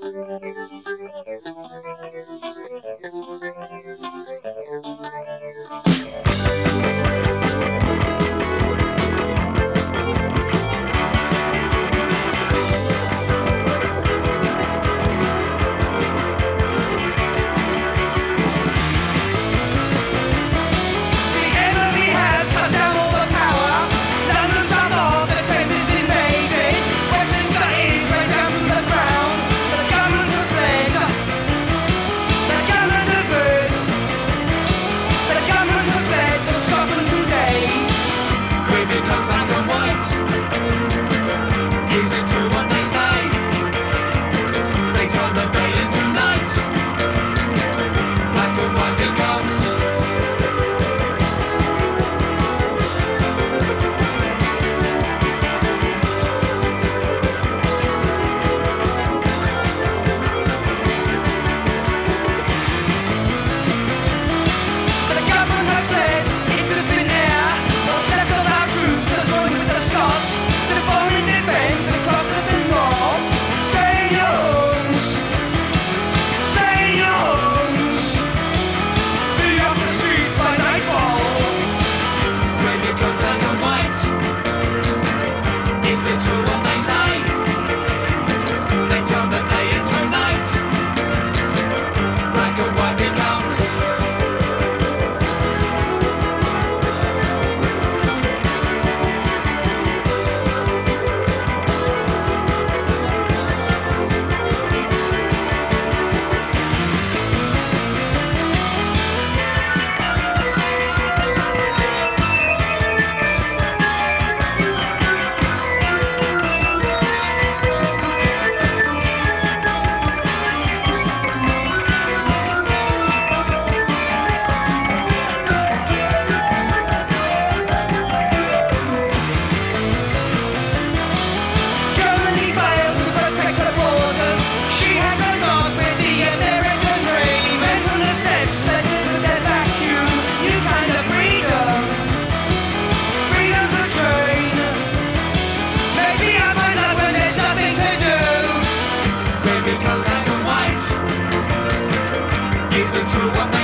Thank you. True what they